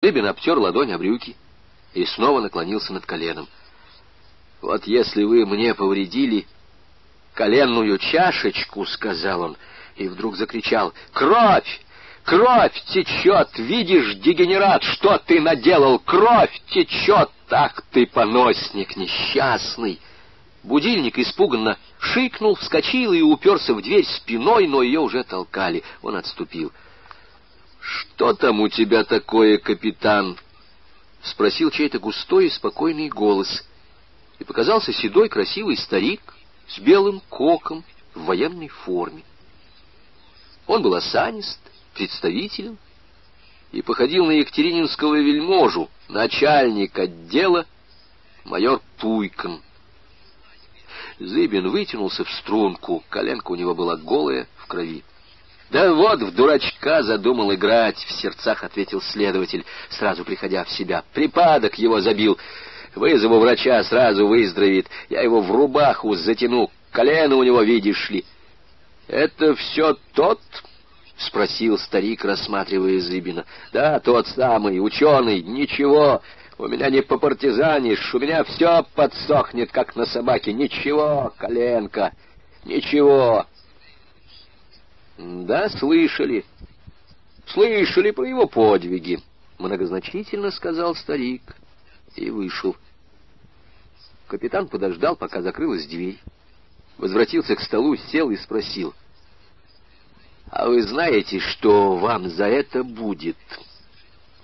Рыбин обтер ладонь о брюки и снова наклонился над коленом. «Вот если вы мне повредили коленную чашечку, — сказал он, и вдруг закричал, — кровь! Кровь течет! Видишь, дегенерат, что ты наделал? Кровь течет! Так ты поносник несчастный!» Будильник испуганно шикнул, вскочил и уперся в дверь спиной, но ее уже толкали. Он отступил. — «Что там у тебя такое, капитан?» — спросил чей-то густой и спокойный голос. И показался седой красивый старик с белым коком в военной форме. Он был осанист, представителен и походил на Екатерининского вельможу, начальник отдела, майор Пуйкон. Зыбин вытянулся в струнку, коленка у него была голая, в крови. «Да вот в дурачка задумал играть», — в сердцах ответил следователь, сразу приходя в себя. «Припадок его забил. Вызову врача, сразу выздоровеет. Я его в рубаху затяну. Колено у него, видишь ли». «Это все тот?» — спросил старик, рассматривая Зыбина. «Да, тот самый, ученый. Ничего, у меня не попартизанишь, у меня все подсохнет, как на собаке. Ничего, коленка, ничего». Да, слышали. Слышали про его подвиги, многозначительно сказал старик и вышел. Капитан подождал, пока закрылась дверь. Возвратился к столу, сел и спросил. «А вы знаете, что вам за это будет?»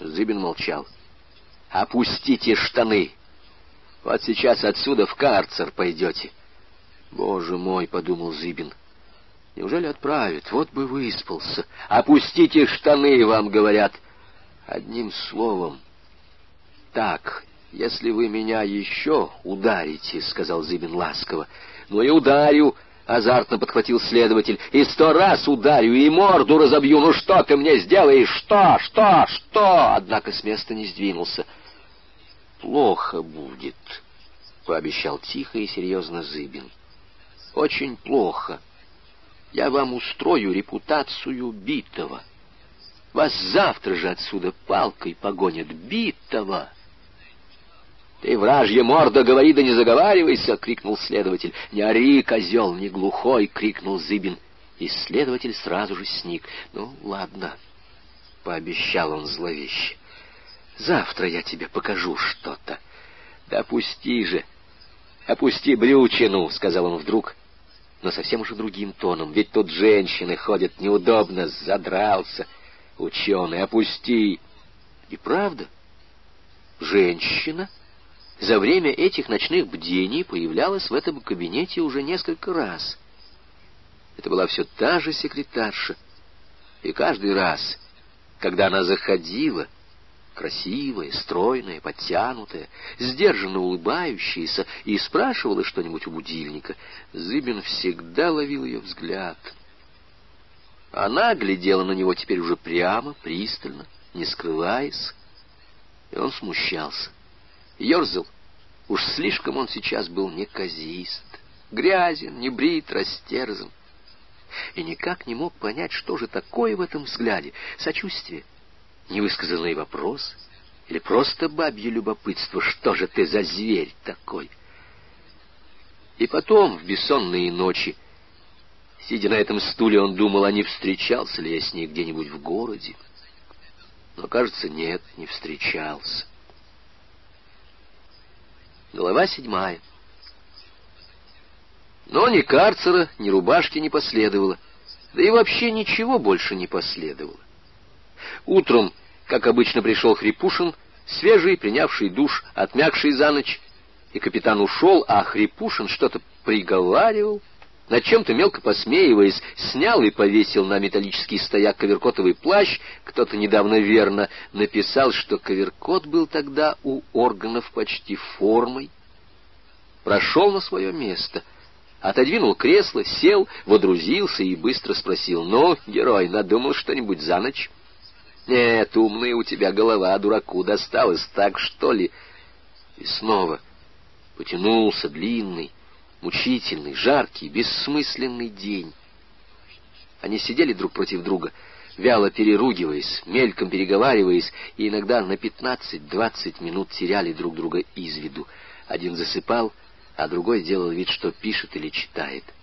Зыбин молчал. «Опустите штаны! Вот сейчас отсюда в карцер пойдете!» «Боже мой!» — подумал Зыбин. — Неужели отправят? Вот бы выспался. Опустите штаны, вам говорят. Одним словом. Так, если вы меня еще ударите, — сказал Зыбин ласково. Ну и ударю, — азартно подхватил следователь. И сто раз ударю, и морду разобью. Ну что ты мне сделаешь? Что? Что? Что? Однако с места не сдвинулся. Плохо будет, — пообещал тихо и серьезно Зыбин. Очень плохо. — я вам устрою репутацию битого. Вас завтра же отсюда палкой погонят битого. «Ты, вражья морда, говори да не заговаривайся!» — крикнул следователь. «Не ори, козел, не глухой!» — крикнул Зыбин. И следователь сразу же сник. «Ну, ладно», — пообещал он зловеще. «Завтра я тебе покажу что-то». «Да пусти же! Опусти брючину!» — сказал он вдруг но совсем уже другим тоном. Ведь тут женщины ходят неудобно, задрался. Ученый, опусти. И правда, женщина за время этих ночных бдений появлялась в этом кабинете уже несколько раз. Это была все та же секретарша. И каждый раз, когда она заходила, красивая, стройная, подтянутая, сдержанно улыбающаяся, и спрашивала что-нибудь у будильника, Зыбин всегда ловил ее взгляд. Она глядела на него теперь уже прямо, пристально, не скрываясь, и он смущался. Ёрзал. Уж слишком он сейчас был неказист, грязен, небрит, растерзан. И никак не мог понять, что же такое в этом взгляде, сочувствие, невысказанный вопрос или просто бабье любопытство, что же ты за зверь такой? И потом, в бессонные ночи, сидя на этом стуле, он думал, а не встречался ли я с ней где-нибудь в городе. Но, кажется, нет, не встречался. Глава седьмая. Но ни карцера, ни рубашки не последовало, да и вообще ничего больше не последовало. Утром, как обычно, пришел Хрипушин, свежий, принявший душ, отмякший за ночь, и капитан ушел, а Хрипушин что-то приговаривал, над чем-то мелко посмеиваясь, снял и повесил на металлический стояк коверкотовый плащ. Кто-то недавно верно написал, что коверкот был тогда у органов почти формой. Прошел на свое место, отодвинул кресло, сел, водрузился и быстро спросил, «Ну, герой, надумал что-нибудь за ночь?» Нет, умная у тебя голова, дураку досталась, так что ли? И снова потянулся длинный, мучительный, жаркий, бессмысленный день. Они сидели друг против друга, вяло переругиваясь, мельком переговариваясь, и иногда на пятнадцать-двадцать минут теряли друг друга из виду. Один засыпал, а другой делал вид, что пишет или читает —